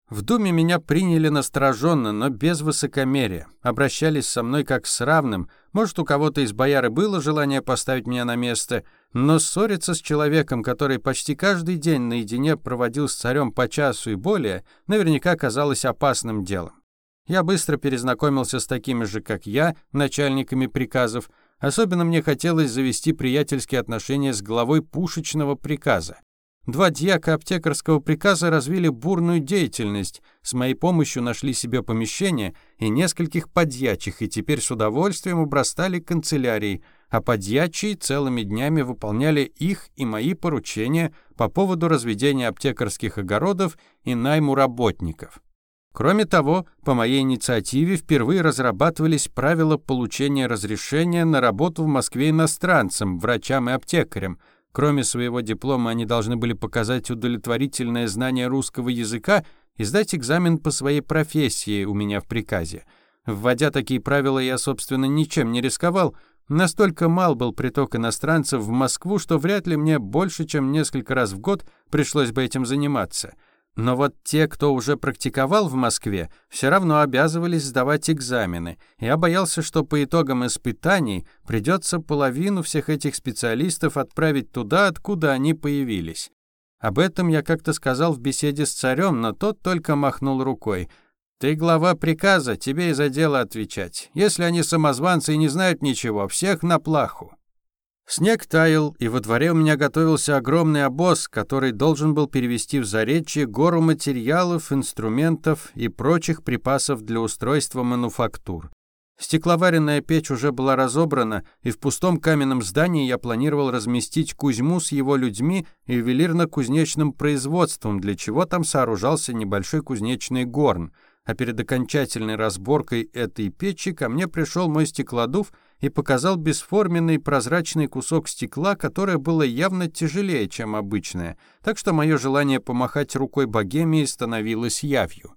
В Думе меня приняли настороженно, но без высокомерия. Обращались со мной как с равным. Может, у кого-то из бояры было желание поставить меня на место, но ссориться с человеком, который почти каждый день наедине проводил с царем по часу и более, наверняка казалось опасным делом. Я быстро перезнакомился с такими же, как я, начальниками приказов. Особенно мне хотелось завести приятельские отношения с главой пушечного приказа. Два дьяка аптекарского приказа развили бурную деятельность, с моей помощью нашли себе помещение и нескольких подьячих, и теперь с удовольствием обрастали канцелярии, а подьячие целыми днями выполняли их и мои поручения по поводу разведения аптекарских огородов и найму работников. Кроме того, по моей инициативе впервые разрабатывались правила получения разрешения на работу в Москве иностранцам, врачам и аптекарям – Кроме своего диплома, они должны были показать удовлетворительное знание русского языка и сдать экзамен по своей профессии у меня в приказе. Вводя такие правила, я, собственно, ничем не рисковал. Настолько мал был приток иностранцев в Москву, что вряд ли мне больше, чем несколько раз в год пришлось бы этим заниматься — но вот те, кто уже практиковал в Москве, все равно обязывались сдавать экзамены. Я боялся, что по итогам испытаний придется половину всех этих специалистов отправить туда, откуда они появились. Об этом я как-то сказал в беседе с царем, но тот только махнул рукой. «Ты глава приказа, тебе и за дело отвечать. Если они самозванцы и не знают ничего, всех на плаху». Снег таял, и во дворе у меня готовился огромный обоз, который должен был перевести в Заречье гору материалов, инструментов и прочих припасов для устройства мануфактур. Стекловаренная печь уже была разобрана, и в пустом каменном здании я планировал разместить Кузьму с его людьми и ювелирно-кузнечным производством, для чего там сооружался небольшой кузнечный горн. А перед окончательной разборкой этой печи ко мне пришел мой стеклодув – и показал бесформенный прозрачный кусок стекла, которое было явно тяжелее, чем обычное, так что мое желание помахать рукой богемии становилось явью.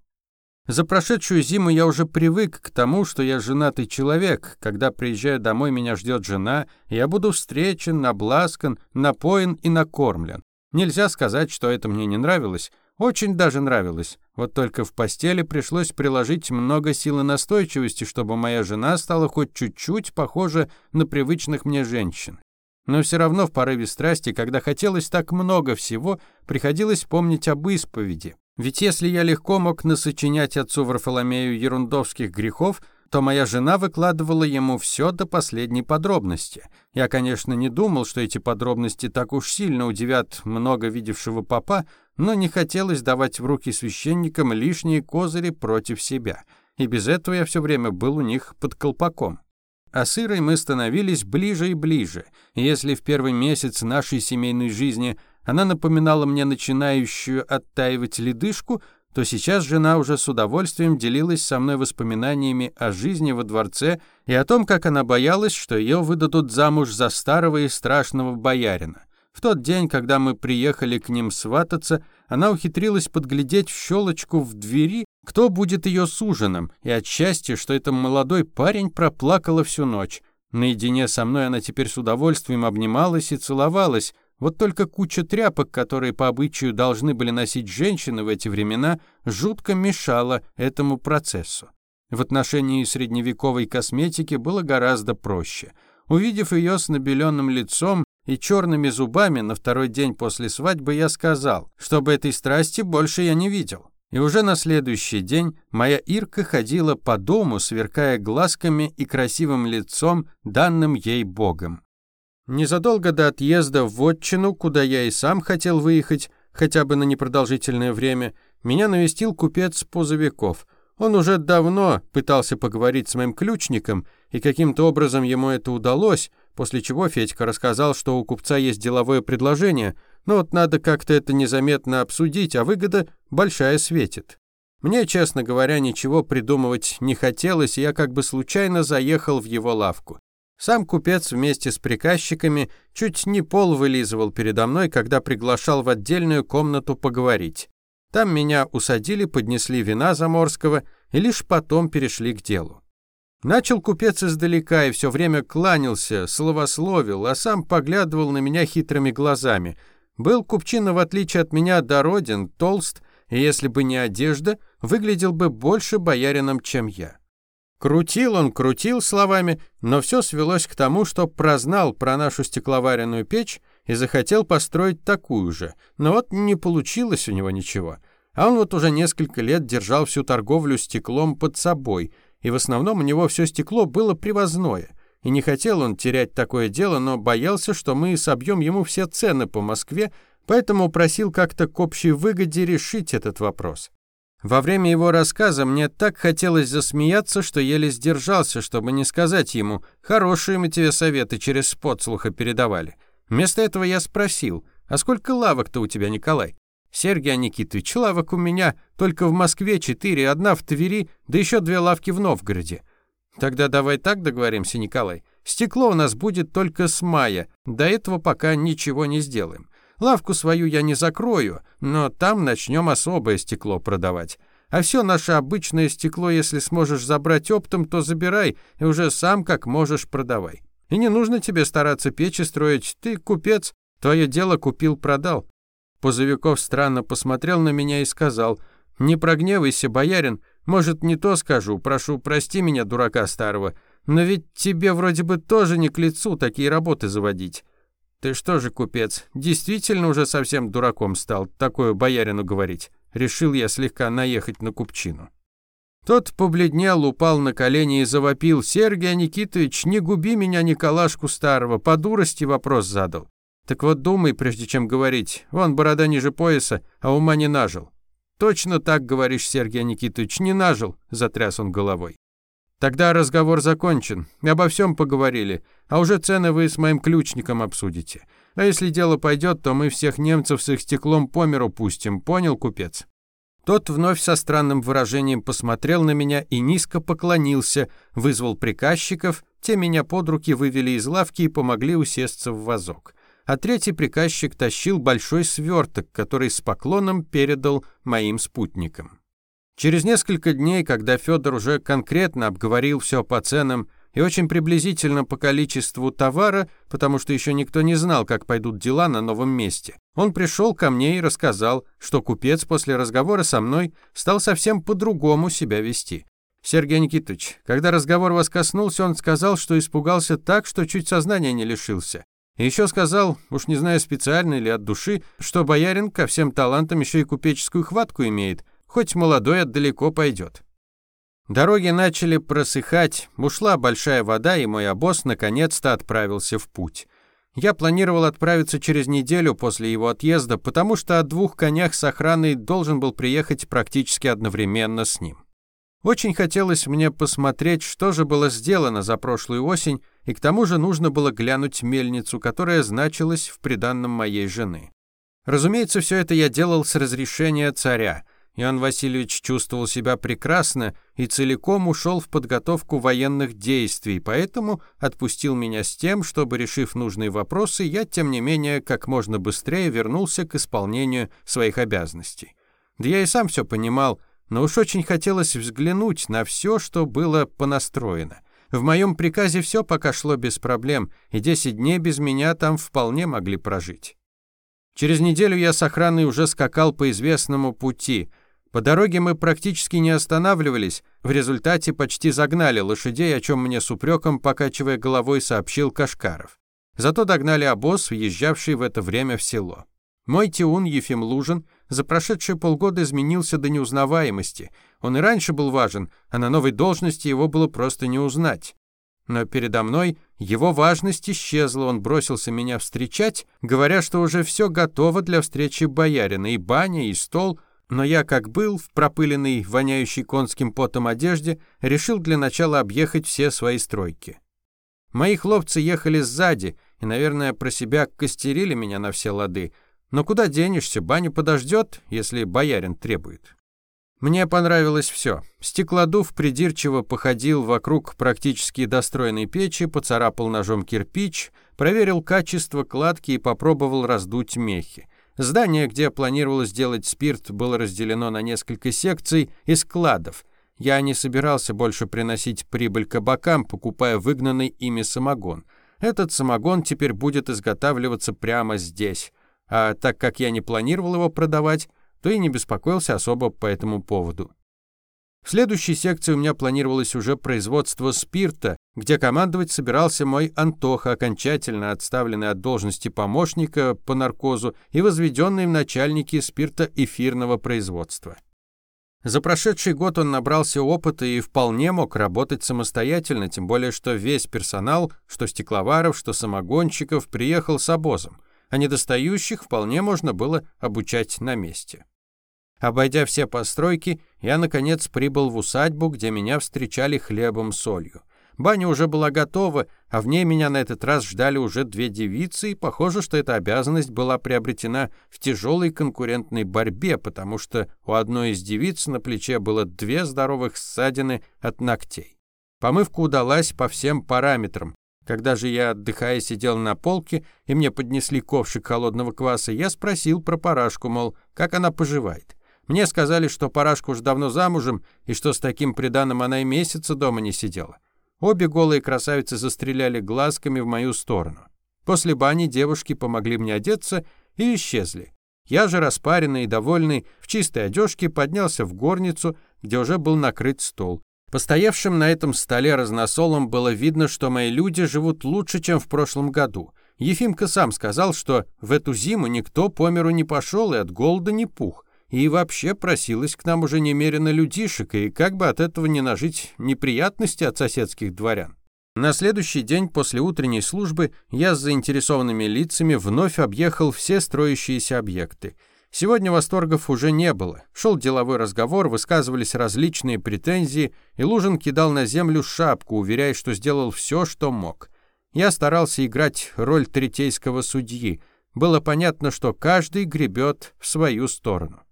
За прошедшую зиму я уже привык к тому, что я женатый человек. Когда приезжаю домой, меня ждет жена, я буду встречен, обласкан, напоен и накормлен. Нельзя сказать, что это мне не нравилось. Очень даже нравилось. Вот только в постели пришлось приложить много сил и настойчивости, чтобы моя жена стала хоть чуть-чуть похожа на привычных мне женщин. Но все равно в порыве страсти, когда хотелось так много всего, приходилось помнить об исповеди. Ведь если я легко мог насочинять отцу Варфоломею ерундовских грехов, то моя жена выкладывала ему все до последней подробности. Я, конечно, не думал, что эти подробности так уж сильно удивят много видевшего папа, но не хотелось давать в руки священникам лишние козыри против себя. И без этого я все время был у них под колпаком. А с Ирой мы становились ближе и ближе. Если в первый месяц нашей семейной жизни она напоминала мне начинающую оттаивать ледышку, то сейчас жена уже с удовольствием делилась со мной воспоминаниями о жизни во дворце и о том, как она боялась, что ее выдадут замуж за старого и страшного боярина. В тот день, когда мы приехали к ним свататься, она ухитрилась подглядеть в щелочку в двери, кто будет ее суженым, и от счастья, что это молодой парень проплакала всю ночь. Наедине со мной она теперь с удовольствием обнималась и целовалась, вот только куча тряпок, которые по обычаю должны были носить женщины в эти времена, жутко мешала этому процессу. В отношении средневековой косметики было гораздо проще. Увидев ее с набеленным лицом и черными зубами на второй день после свадьбы, я сказал, чтобы этой страсти больше я не видел. И уже на следующий день моя Ирка ходила по дому, сверкая глазками и красивым лицом, данным ей Богом. Незадолго до отъезда в Отчину, куда я и сам хотел выехать, хотя бы на непродолжительное время, меня навестил купец Позовиков. Он уже давно пытался поговорить с моим ключником, и каким-то образом ему это удалось, после чего Федька рассказал, что у купца есть деловое предложение, но вот надо как-то это незаметно обсудить, а выгода большая светит. Мне, честно говоря, ничего придумывать не хотелось, и я как бы случайно заехал в его лавку. Сам купец вместе с приказчиками чуть не пол вылизывал передо мной, когда приглашал в отдельную комнату поговорить. Там меня усадили, поднесли вина Заморского и лишь потом перешли к делу. Начал купец издалека и все время кланялся, словословил, а сам поглядывал на меня хитрыми глазами. Был купчина, в отличие от меня, дороден, толст, и если бы не одежда, выглядел бы больше боярином, чем я. Крутил он, крутил словами, но все свелось к тому, что прознал про нашу стекловаренную печь и захотел построить такую же, но вот не получилось у него ничего. А он вот уже несколько лет держал всю торговлю стеклом под собой, и в основном у него все стекло было привозное. И не хотел он терять такое дело, но боялся, что мы собьем ему все цены по Москве, поэтому просил как-то к общей выгоде решить этот вопрос. Во время его рассказа мне так хотелось засмеяться, что еле сдержался, чтобы не сказать ему «Хорошие мы тебе советы через подслуха передавали». Вместо этого я спросил «А сколько лавок-то у тебя, Николай?» «Сергей Никитович, лавок у меня только в Москве четыре, одна в Твери, да еще две лавки в Новгороде». «Тогда давай так договоримся, Николай. Стекло у нас будет только с мая. До этого пока ничего не сделаем». Лавку свою я не закрою, но там начнем особое стекло продавать. А все наше обычное стекло, если сможешь забрать оптом, то забирай и уже сам как можешь продавай. И не нужно тебе стараться печи строить, ты купец, твое дело купил-продал». Пузовиков странно посмотрел на меня и сказал, «Не прогневайся, боярин, может, не то скажу, прошу, прости меня, дурака старого, но ведь тебе вроде бы тоже не к лицу такие работы заводить. Ты что же, купец, действительно уже совсем дураком стал такое боярину говорить. Решил я слегка наехать на купчину. Тот побледнел, упал на колени и завопил. «Сергий Никитович, не губи меня, Николашку старого, по дурости вопрос задал». «Так вот думай, прежде чем говорить. Вон борода ниже пояса, а ума не нажил». «Точно так говоришь, Сергей Никитович, не нажил», – затряс он головой. Тогда разговор закончен. Обо всем поговорили. А уже цены вы с моим ключником обсудите. А если дело пойдет, то мы всех немцев с их стеклом по миру пустим. Понял, купец?» Тот вновь со странным выражением посмотрел на меня и низко поклонился, вызвал приказчиков, те меня под руки вывели из лавки и помогли усесться в вазок. А третий приказчик тащил большой сверток, который с поклоном передал моим спутникам. Через несколько дней, когда Федор уже конкретно обговорил все по ценам и очень приблизительно по количеству товара, потому что еще никто не знал, как пойдут дела на новом месте, он пришел ко мне и рассказал, что купец после разговора со мной стал совсем по-другому себя вести. Сергей Никитович, когда разговор вас коснулся, он сказал, что испугался так, что чуть сознания не лишился. И еще сказал, уж не знаю специально или от души, что боярин ко всем талантам еще и купеческую хватку имеет, хоть молодой далеко пойдет. Дороги начали просыхать, ушла большая вода, и мой обоз наконец-то отправился в путь. Я планировал отправиться через неделю после его отъезда, потому что о двух конях с охраной должен был приехать практически одновременно с ним. Очень хотелось мне посмотреть, что же было сделано за прошлую осень, и к тому же нужно было глянуть мельницу, которая значилась в приданном моей жены. Разумеется, все это я делал с разрешения царя – Иоанн Васильевич чувствовал себя прекрасно и целиком ушел в подготовку военных действий, поэтому отпустил меня с тем, чтобы, решив нужные вопросы, я, тем не менее, как можно быстрее вернулся к исполнению своих обязанностей. Да я и сам все понимал, но уж очень хотелось взглянуть на все, что было понастроено. В моем приказе все пока шло без проблем, и 10 дней без меня там вполне могли прожить. Через неделю я с охраной уже скакал по известному пути – по дороге мы практически не останавливались, в результате почти загнали лошадей, о чем мне с упреком, покачивая головой, сообщил Кашкаров. Зато догнали обоз, въезжавший в это время в село. Мой тиун Ефим Лужин за прошедшие полгода изменился до неузнаваемости. Он и раньше был важен, а на новой должности его было просто не узнать. Но передо мной его важность исчезла, он бросился меня встречать, говоря, что уже все готово для встречи боярина, и баня, и стол — но я, как был в пропыленной, воняющей конским потом одежде, решил для начала объехать все свои стройки. Мои хлопцы ехали сзади и, наверное, про себя костерили меня на все лады, но куда денешься, Баню подождет, если боярин требует. Мне понравилось все. Стеклодув придирчиво походил вокруг практически достроенной печи, поцарапал ножом кирпич, проверил качество кладки и попробовал раздуть мехи. Здание, где планировалось делать спирт, было разделено на несколько секций и складов. Я не собирался больше приносить прибыль кабакам, покупая выгнанный ими самогон. Этот самогон теперь будет изготавливаться прямо здесь. А так как я не планировал его продавать, то и не беспокоился особо по этому поводу. В следующей секции у меня планировалось уже производство спирта, где командовать собирался мой Антоха, окончательно отставленный от должности помощника по наркозу и возведенный в начальники спирта эфирного производства. За прошедший год он набрался опыта и вполне мог работать самостоятельно, тем более что весь персонал, что стекловаров, что самогонщиков, приехал с обозом, а недостающих вполне можно было обучать на месте. Обойдя все постройки, я, наконец, прибыл в усадьбу, где меня встречали хлебом солью. Баня уже была готова, а в ней меня на этот раз ждали уже две девицы, и похоже, что эта обязанность была приобретена в тяжелой конкурентной борьбе, потому что у одной из девиц на плече было две здоровых ссадины от ногтей. Помывка удалась по всем параметрам. Когда же я, отдыхая, сидел на полке, и мне поднесли ковшик холодного кваса, я спросил про парашку, мол, как она поживает. Мне сказали, что Парашка уж давно замужем и что с таким приданым она и месяца дома не сидела. Обе голые красавицы застреляли глазками в мою сторону. После бани девушки помогли мне одеться и исчезли. Я же, распаренный и довольный, в чистой одежке поднялся в горницу, где уже был накрыт стол. Постоявшим на этом столе разносолом было видно, что мои люди живут лучше, чем в прошлом году. Ефимка сам сказал, что в эту зиму никто по миру не пошел и от голода не пух и вообще просилась к нам уже немерено людишек, и как бы от этого не нажить неприятности от соседских дворян. На следующий день после утренней службы я с заинтересованными лицами вновь объехал все строящиеся объекты. Сегодня восторгов уже не было. Шел деловой разговор, высказывались различные претензии, и Лужин кидал на землю шапку, уверяя, что сделал все, что мог. Я старался играть роль третейского судьи. Было понятно, что каждый гребет в свою сторону.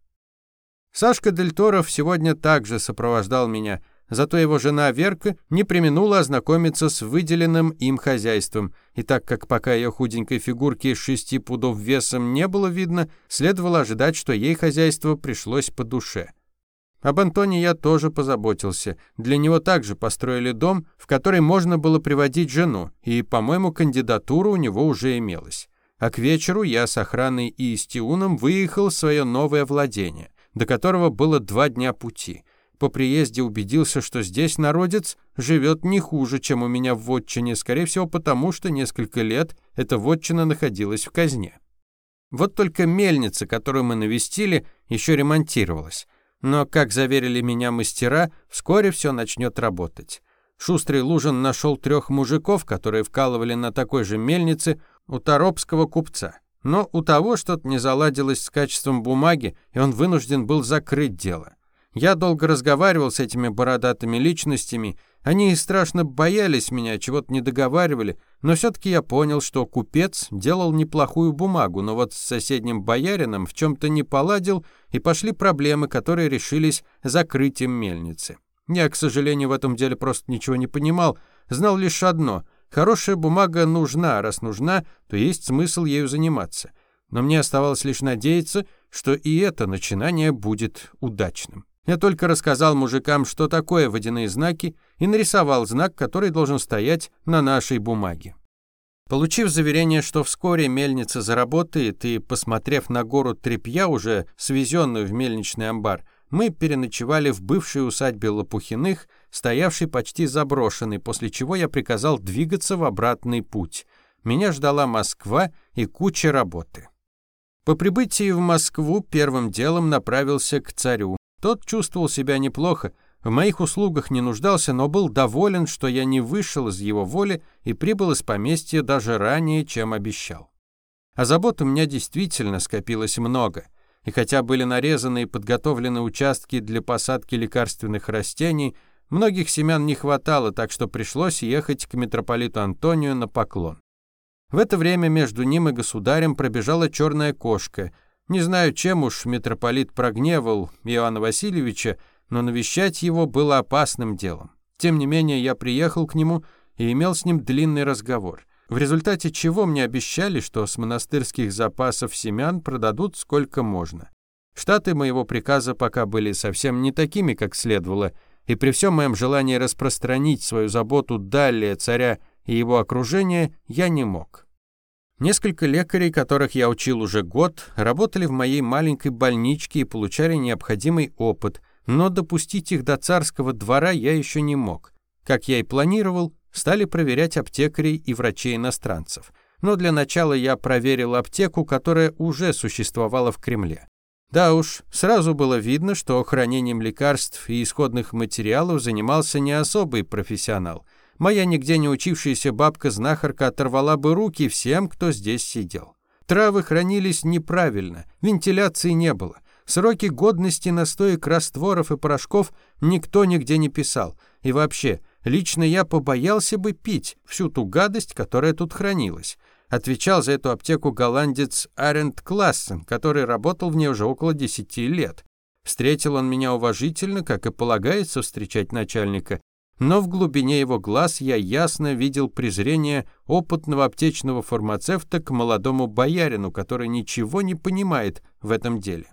Сашка Дельторов сегодня также сопровождал меня, зато его жена Верка не применула ознакомиться с выделенным им хозяйством, и так как пока ее худенькой фигурки из шести пудов весом не было видно, следовало ожидать, что ей хозяйство пришлось по душе. Об Антоне я тоже позаботился. Для него также построили дом, в который можно было приводить жену, и, по-моему, кандидатура у него уже имелась. А к вечеру я с охраной и Истиуном выехал в свое новое владение до которого было два дня пути. По приезде убедился, что здесь народец живет не хуже, чем у меня в вотчине, скорее всего, потому что несколько лет эта вотчина находилась в казне. Вот только мельница, которую мы навестили, еще ремонтировалась. Но, как заверили меня мастера, вскоре все начнет работать. Шустрый Лужин нашел трех мужиков, которые вкалывали на такой же мельнице у Торопского купца. Но у того что-то не заладилось с качеством бумаги, и он вынужден был закрыть дело. Я долго разговаривал с этими бородатыми личностями, они страшно боялись меня, чего-то не договаривали, но все-таки я понял, что купец делал неплохую бумагу, но вот с соседним боярином в чем-то не поладил, и пошли проблемы, которые решились закрытием мельницы. Я, к сожалению, в этом деле просто ничего не понимал, знал лишь одно — Хорошая бумага нужна, раз нужна, то есть смысл ею заниматься. Но мне оставалось лишь надеяться, что и это начинание будет удачным. Я только рассказал мужикам, что такое водяные знаки, и нарисовал знак, который должен стоять на нашей бумаге. Получив заверение, что вскоре мельница заработает, и, посмотрев на гору тряпья, уже свезенную в мельничный амбар, мы переночевали в бывшей усадьбе Лопухиных, стоявший почти заброшенный, после чего я приказал двигаться в обратный путь. Меня ждала Москва и куча работы. По прибытии в Москву первым делом направился к царю. Тот чувствовал себя неплохо, в моих услугах не нуждался, но был доволен, что я не вышел из его воли и прибыл из поместья даже ранее, чем обещал. А забот у меня действительно скопилось много. И хотя были нарезаны и подготовлены участки для посадки лекарственных растений, Многих семян не хватало, так что пришлось ехать к митрополиту Антонию на поклон. В это время между ним и государем пробежала черная кошка. Не знаю, чем уж митрополит прогневал Иоанна Васильевича, но навещать его было опасным делом. Тем не менее, я приехал к нему и имел с ним длинный разговор, в результате чего мне обещали, что с монастырских запасов семян продадут сколько можно. Штаты моего приказа пока были совсем не такими, как следовало – и при всем моем желании распространить свою заботу далее царя и его окружение я не мог. Несколько лекарей, которых я учил уже год, работали в моей маленькой больничке и получали необходимый опыт, но допустить их до царского двора я еще не мог. Как я и планировал, стали проверять аптекарей и врачей-иностранцев. Но для начала я проверил аптеку, которая уже существовала в Кремле. Да уж, сразу было видно, что хранением лекарств и исходных материалов занимался не особый профессионал. Моя нигде не учившаяся бабка-знахарка оторвала бы руки всем, кто здесь сидел. Травы хранились неправильно, вентиляции не было. Сроки годности настоек растворов и порошков никто нигде не писал. И вообще, лично я побоялся бы пить всю ту гадость, которая тут хранилась отвечал за эту аптеку голландец Арент Классен, который работал в ней уже около 10 лет. Встретил он меня уважительно, как и полагается встречать начальника, но в глубине его глаз я ясно видел презрение опытного аптечного фармацевта к молодому боярину, который ничего не понимает в этом деле.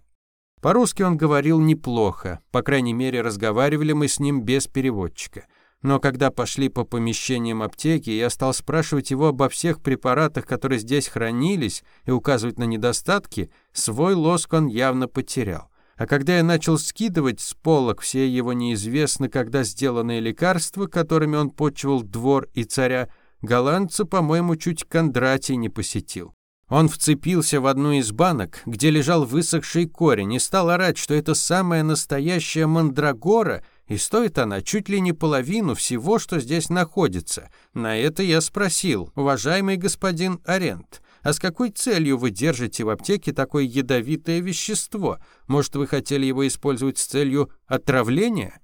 По-русски он говорил неплохо, по крайней мере, разговаривали мы с ним без переводчика – но когда пошли по помещениям аптеки, я стал спрашивать его обо всех препаратах, которые здесь хранились, и указывать на недостатки, свой лоск он явно потерял. А когда я начал скидывать с полок все его неизвестно когда сделанные лекарства, которыми он почивал двор и царя, голландца, по-моему, чуть Кондратий не посетил. Он вцепился в одну из банок, где лежал высохший корень, и стал орать, что это самая настоящая мандрагора — и стоит она чуть ли не половину всего, что здесь находится. На это я спросил, уважаемый господин Арент, а с какой целью вы держите в аптеке такое ядовитое вещество? Может, вы хотели его использовать с целью отравления?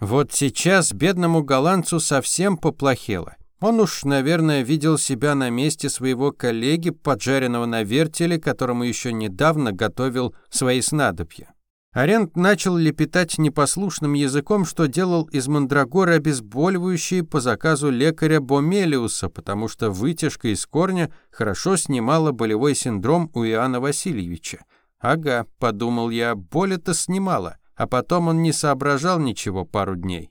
Вот сейчас бедному голландцу совсем поплохело. Он уж, наверное, видел себя на месте своего коллеги, поджаренного на вертеле, которому еще недавно готовил свои снадобья. Арент начал лепетать непослушным языком, что делал из мандрагоры обезболивающие по заказу лекаря Бомелиуса, потому что вытяжка из корня хорошо снимала болевой синдром у Иоанна Васильевича. «Ага», — подумал я, — «боль это снимала» а потом он не соображал ничего пару дней.